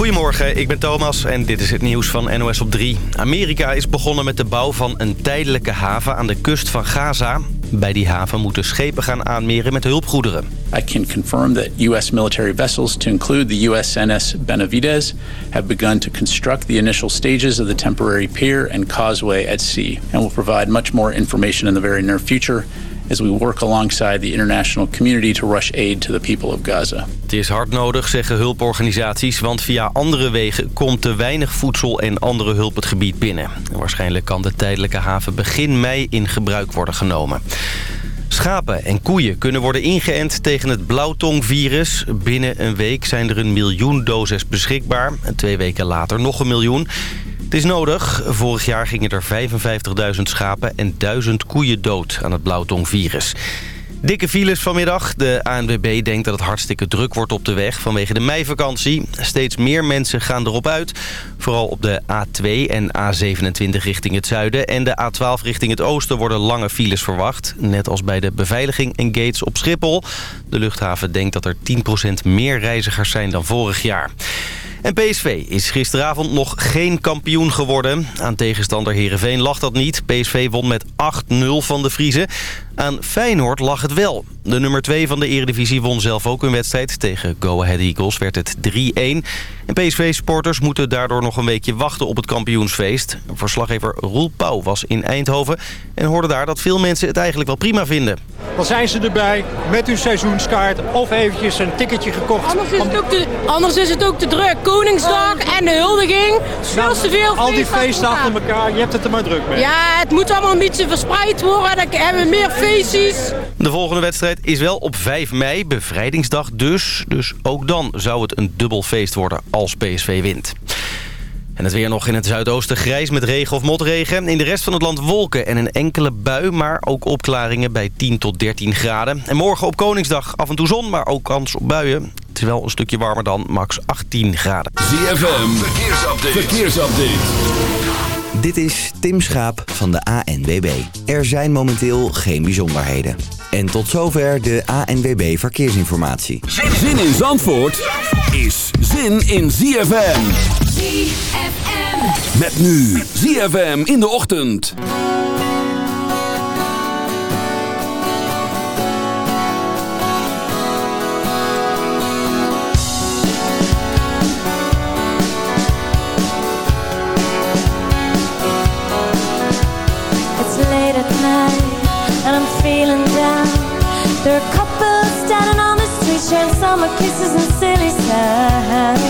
Goedemorgen, ik ben Thomas en dit is het nieuws van NOS op 3. Amerika is begonnen met de bouw van een tijdelijke haven aan de kust van Gaza. Bij die haven moeten schepen gaan aanmeren met hulpgoederen. I can confirm that U.S. military vessels, to include the USNS Benavides, have begun to construct the initial stages of the temporary pier and causeway at sea, and will provide much more information in the very near future as we work alongside the international community to rush aid to the people of Gaza. Het is hard nodig, zeggen hulporganisaties, want via andere wegen komt te weinig voedsel en andere hulp het gebied binnen. waarschijnlijk kan de tijdelijke haven begin mei in gebruik worden genomen. Schapen en koeien kunnen worden ingeënt tegen het blauwtongvirus. Binnen een week zijn er een miljoen doses beschikbaar. En twee weken later nog een miljoen. Het is nodig. Vorig jaar gingen er 55.000 schapen en 1000 koeien dood aan het blauwtongvirus. Dikke files vanmiddag. De ANWB denkt dat het hartstikke druk wordt op de weg vanwege de meivakantie. Steeds meer mensen gaan erop uit. Vooral op de A2 en A27 richting het zuiden en de A12 richting het oosten worden lange files verwacht. Net als bij de beveiliging en gates op Schiphol. De luchthaven denkt dat er 10% meer reizigers zijn dan vorig jaar. En PSV is gisteravond nog geen kampioen geworden. Aan tegenstander Heerenveen lag dat niet. PSV won met 8-0 van de Vriezen. Aan Feyenoord lag het wel. De nummer 2 van de eredivisie won zelf ook een wedstrijd. Tegen Go Ahead Eagles werd het 3-1. En PSV-sporters moeten daardoor nog een weekje wachten op het kampioensfeest. Verslaggever Roel Pauw was in Eindhoven... en hoorde daar dat veel mensen het eigenlijk wel prima vinden. Dan zijn ze erbij met hun seizoenskaart of eventjes een ticketje gekocht. Anders is het ook te, anders is het ook te druk. Koningsdag en de huldiging. Veel te veel Al die feesten achter elkaar, je hebt het er maar druk mee. Ja, het moet allemaal een beetje verspreid worden. Dan hebben we meer feestjes. De volgende wedstrijd is wel op 5 mei, bevrijdingsdag dus. Dus ook dan zou het een dubbel feest worden als PSV wint. En het weer nog in het zuidoosten grijs met regen of motregen. In de rest van het land wolken en een enkele bui, maar ook opklaringen bij 10 tot 13 graden. En morgen op Koningsdag af en toe zon, maar ook kans op buien. Het is wel een stukje warmer dan, max 18 graden. ZFM, verkeersupdate. verkeersupdate. Dit is Tim Schaap van de ANWB. Er zijn momenteel geen bijzonderheden. En tot zover de ANWB Verkeersinformatie. Zin in Zandvoort is zin in ZFM. ZFM. Met nu ZFM in de ochtend. And I'm feeling down. There are couples standing on the street sharing summer kisses and silly signs.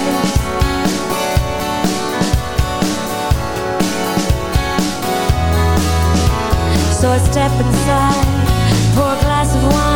So I step inside, pour a glass of wine.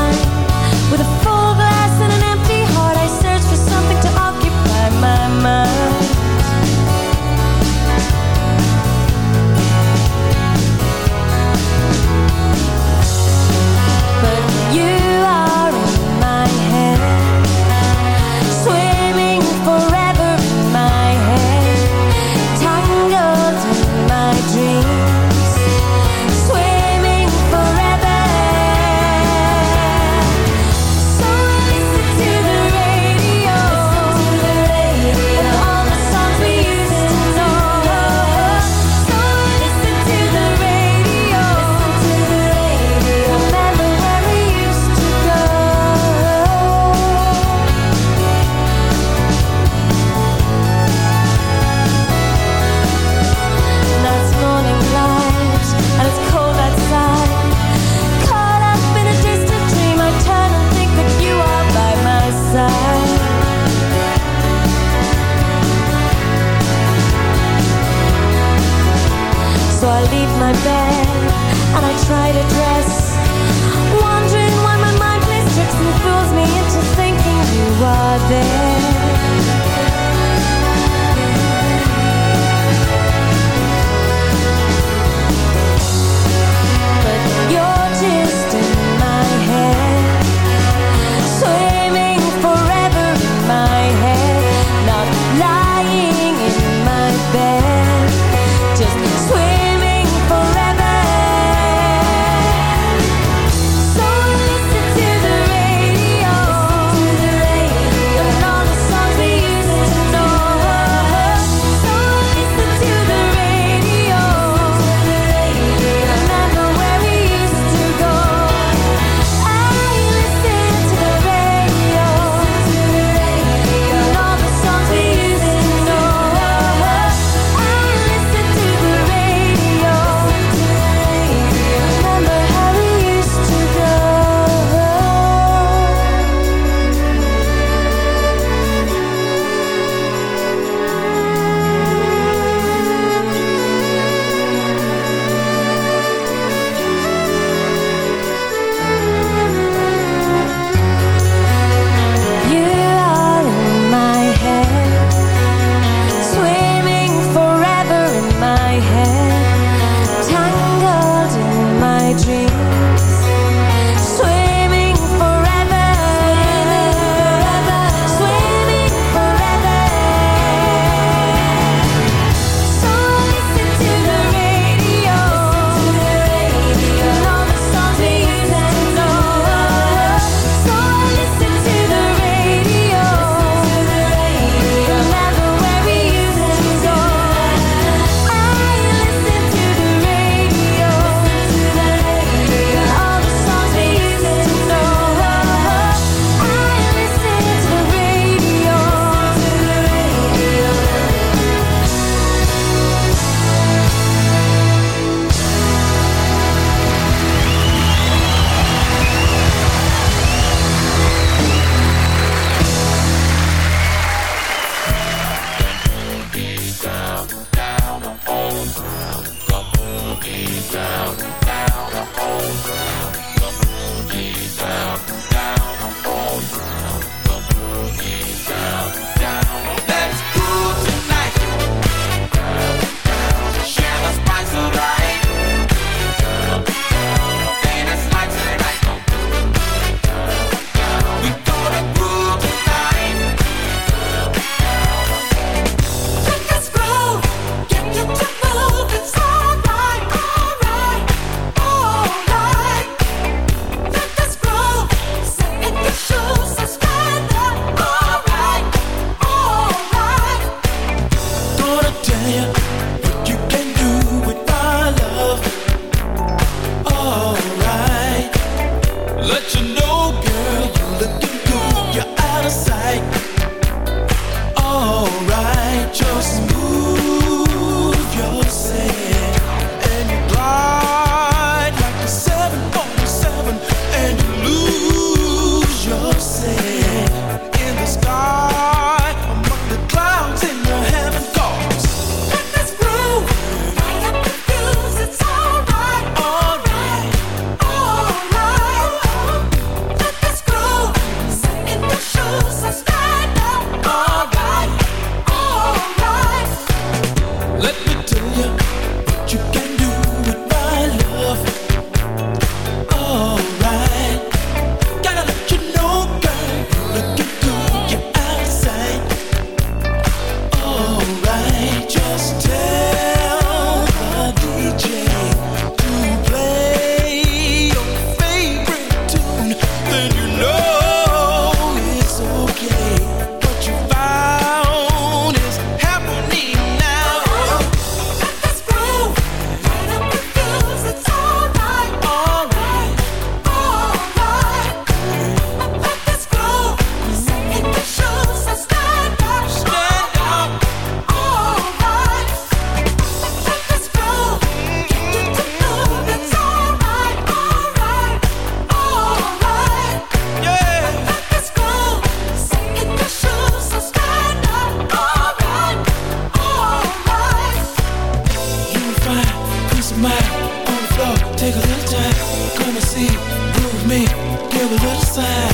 Let see, prove me, give a little sign.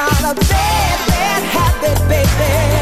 got a bad, bad habit, baby.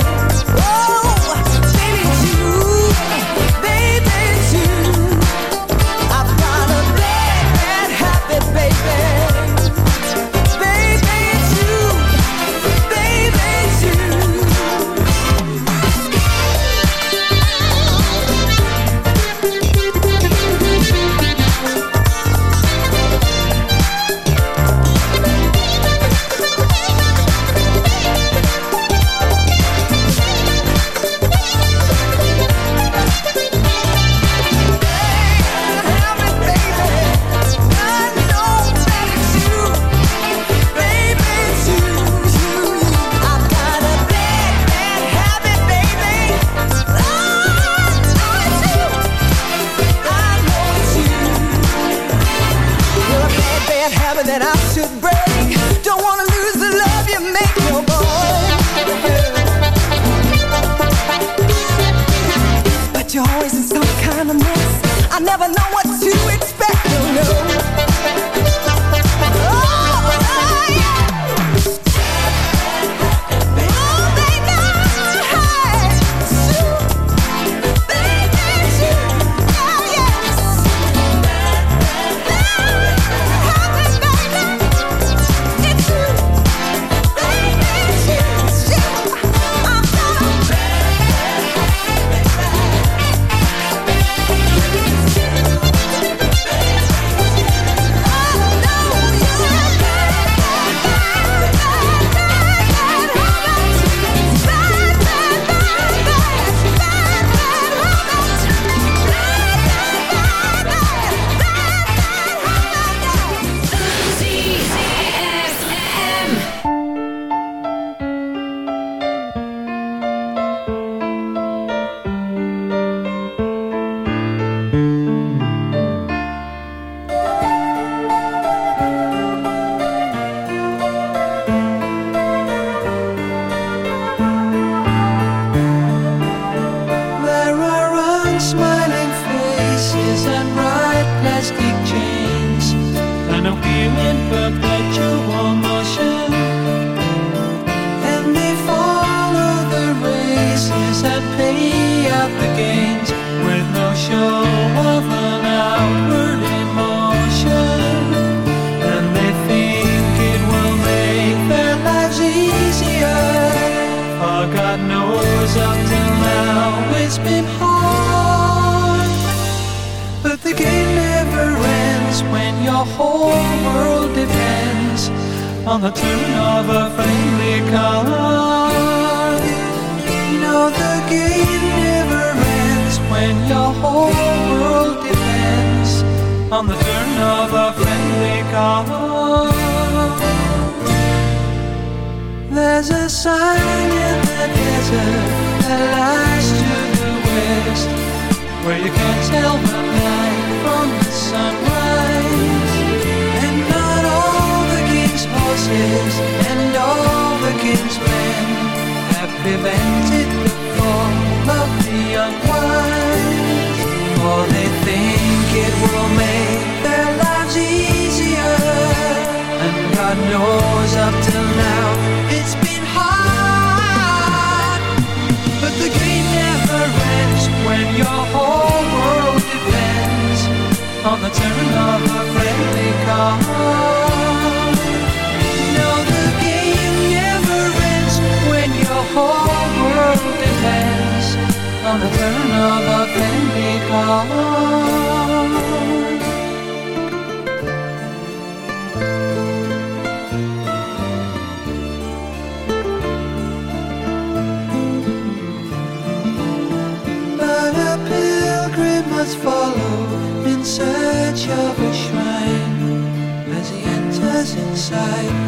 follow in search of a shrine as he enters inside.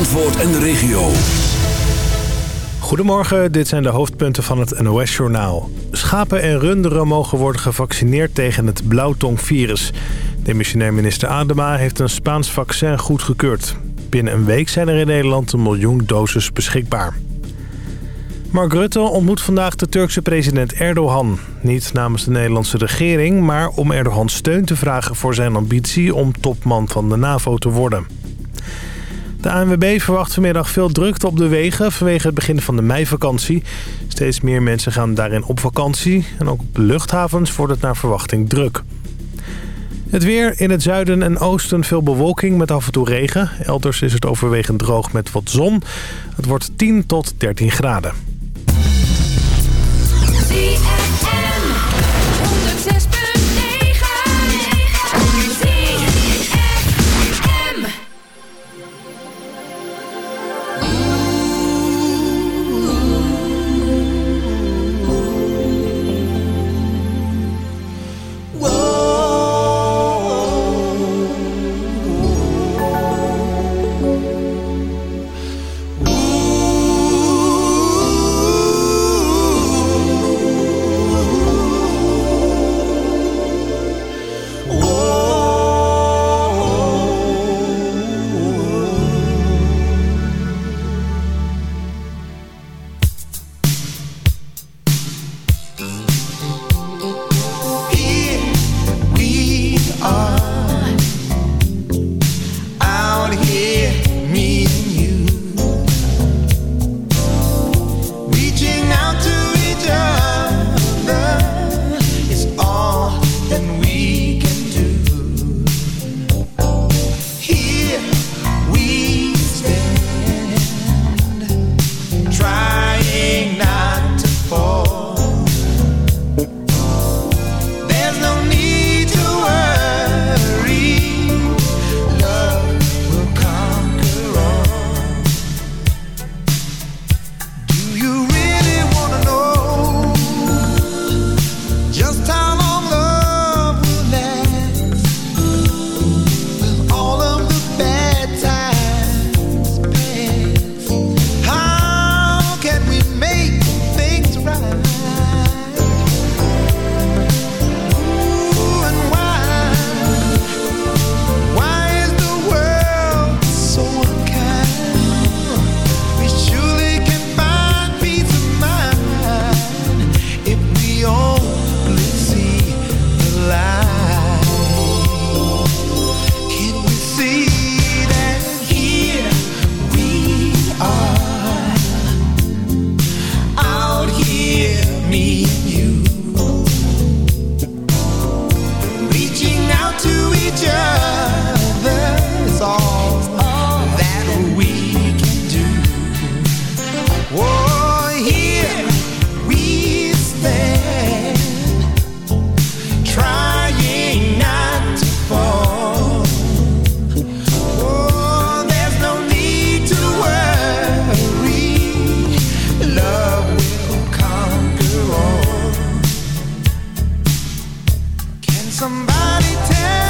Zandvoort en de regio. Goedemorgen, dit zijn de hoofdpunten van het NOS-journaal. Schapen en runderen mogen worden gevaccineerd tegen het blauwtongvirus. Demissionair minister Adema heeft een Spaans vaccin goedgekeurd. Binnen een week zijn er in Nederland een miljoen doses beschikbaar. Mark Rutte ontmoet vandaag de Turkse president Erdogan. Niet namens de Nederlandse regering, maar om Erdogan steun te vragen voor zijn ambitie om topman van de NAVO te worden. De ANWB verwacht vanmiddag veel drukte op de wegen vanwege het begin van de meivakantie. Steeds meer mensen gaan daarin op vakantie en ook op luchthavens wordt het naar verwachting druk. Het weer in het zuiden en oosten veel bewolking met af en toe regen. Elders is het overwegend droog met wat zon. Het wordt 10 tot 13 graden. Somebody tell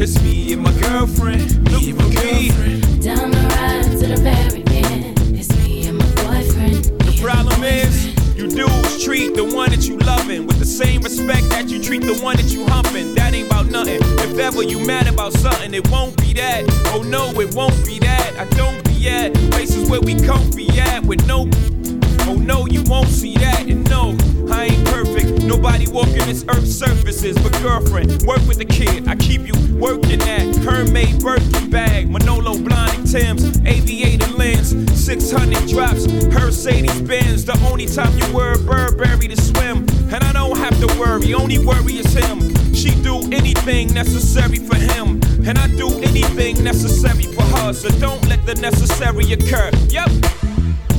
It's me and my girlfriend. Me and my girlfriend. Down the ride to the very end. It's me and my boyfriend. The problem is, you dudes treat the one that you loving with the same respect that you treat the one that you humping. That ain't about nothing. If ever you mad about something, it won't be that. Oh no, it won't be that. I don't be at places where we comfy at with no. Oh no, you won't see that. And Nobody walking this earth's surfaces. But girlfriend, work with the kid. I keep you working at Hermès Birkin bag, Manolo Blahnik Tim's, aviator lens, 600 drops, Mercedes Benz. The only time you wear Burberry to swim. And I don't have to worry, only worry is him. She do anything necessary for him. And I do anything necessary for her. So don't let the necessary occur. Yep.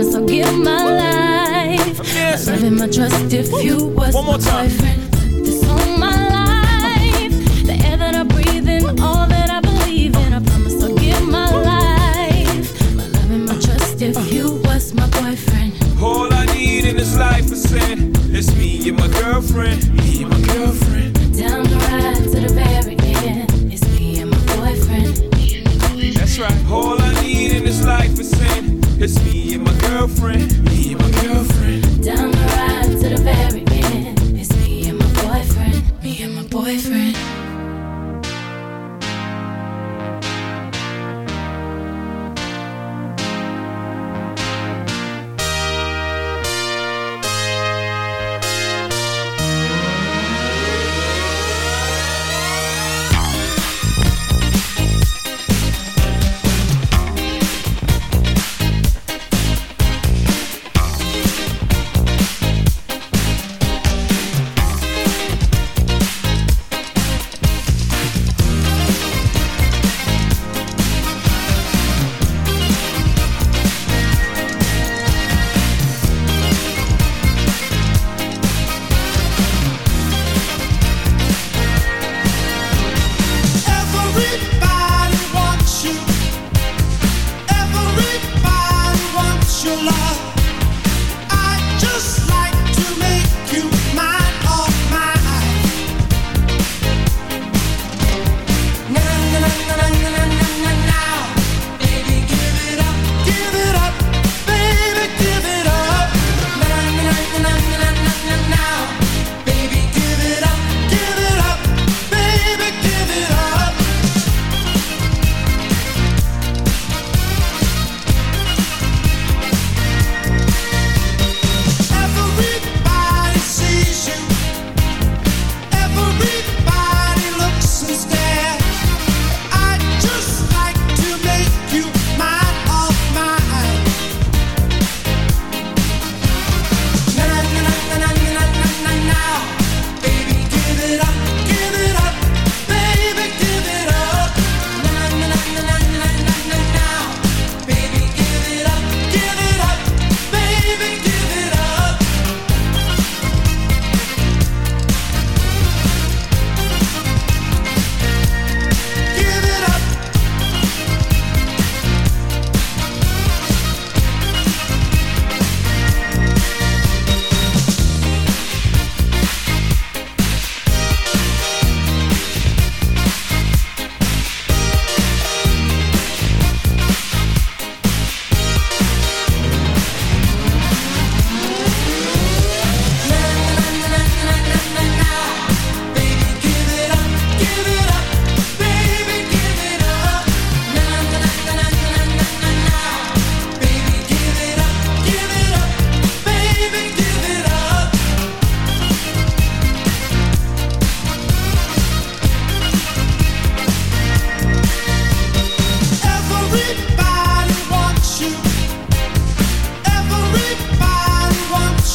Promise I'll give my life. My love and my trust if you was One more my time. boyfriend. This on my life. The air that I breathe in, all that I believe in. I promise I'll give my life. My love and my trust if you was my boyfriend. All I need in this life is sin. It's me and my girlfriend. Me and my girlfriend.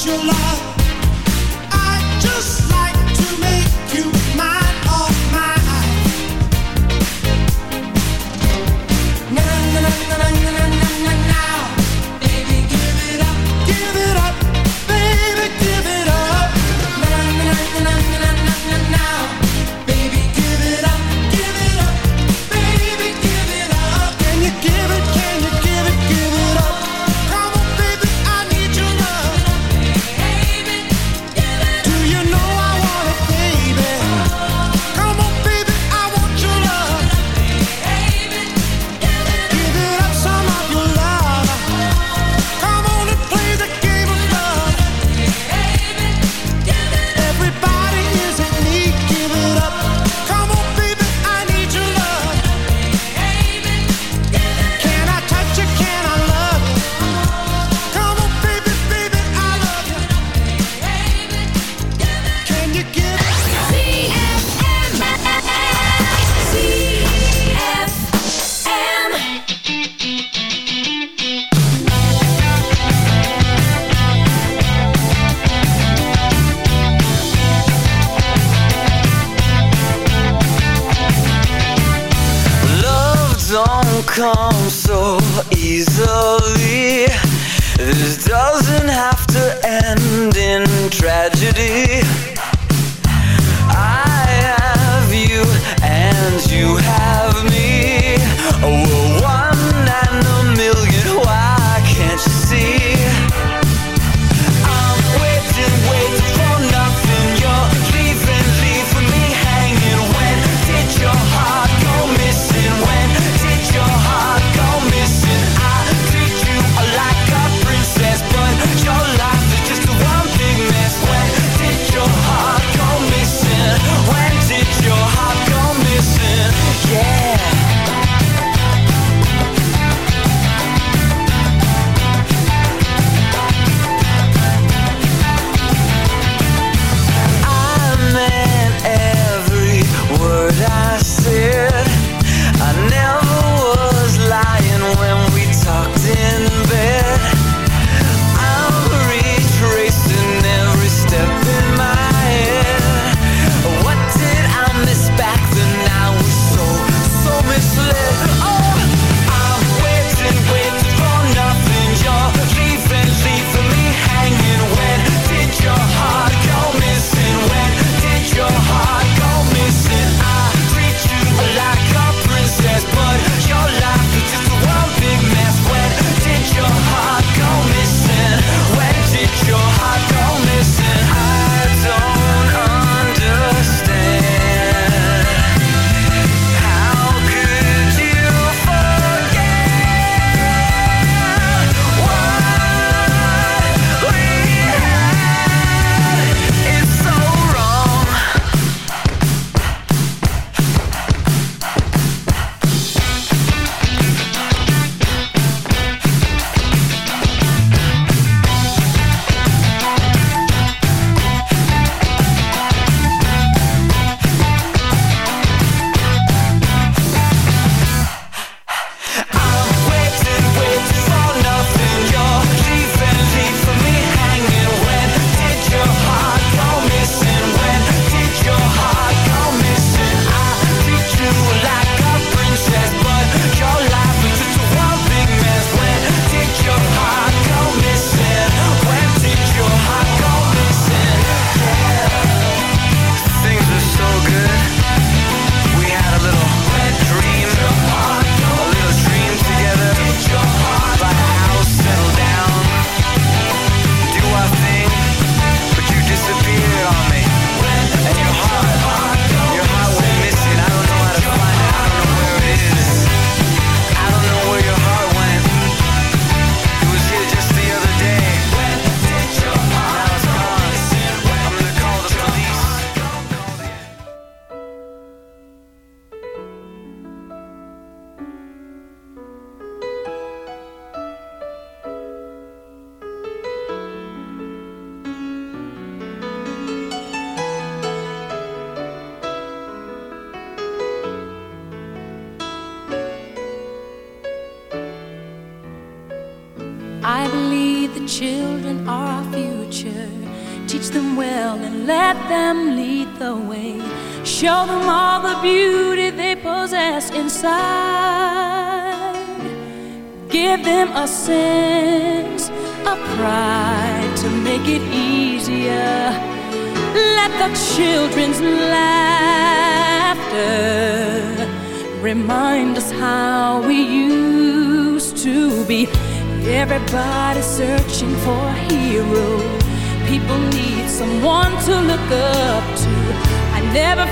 your life.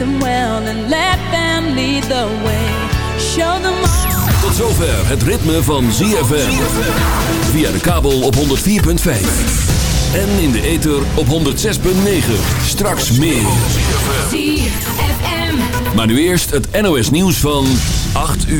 Them well and let them lead the way. Show them all. Tot zover het ritme van ZFM. Via de kabel op 104.5. En in de ether op 106.9. Straks meer. ZFM. Maar nu eerst het NOS nieuws van 8 uur.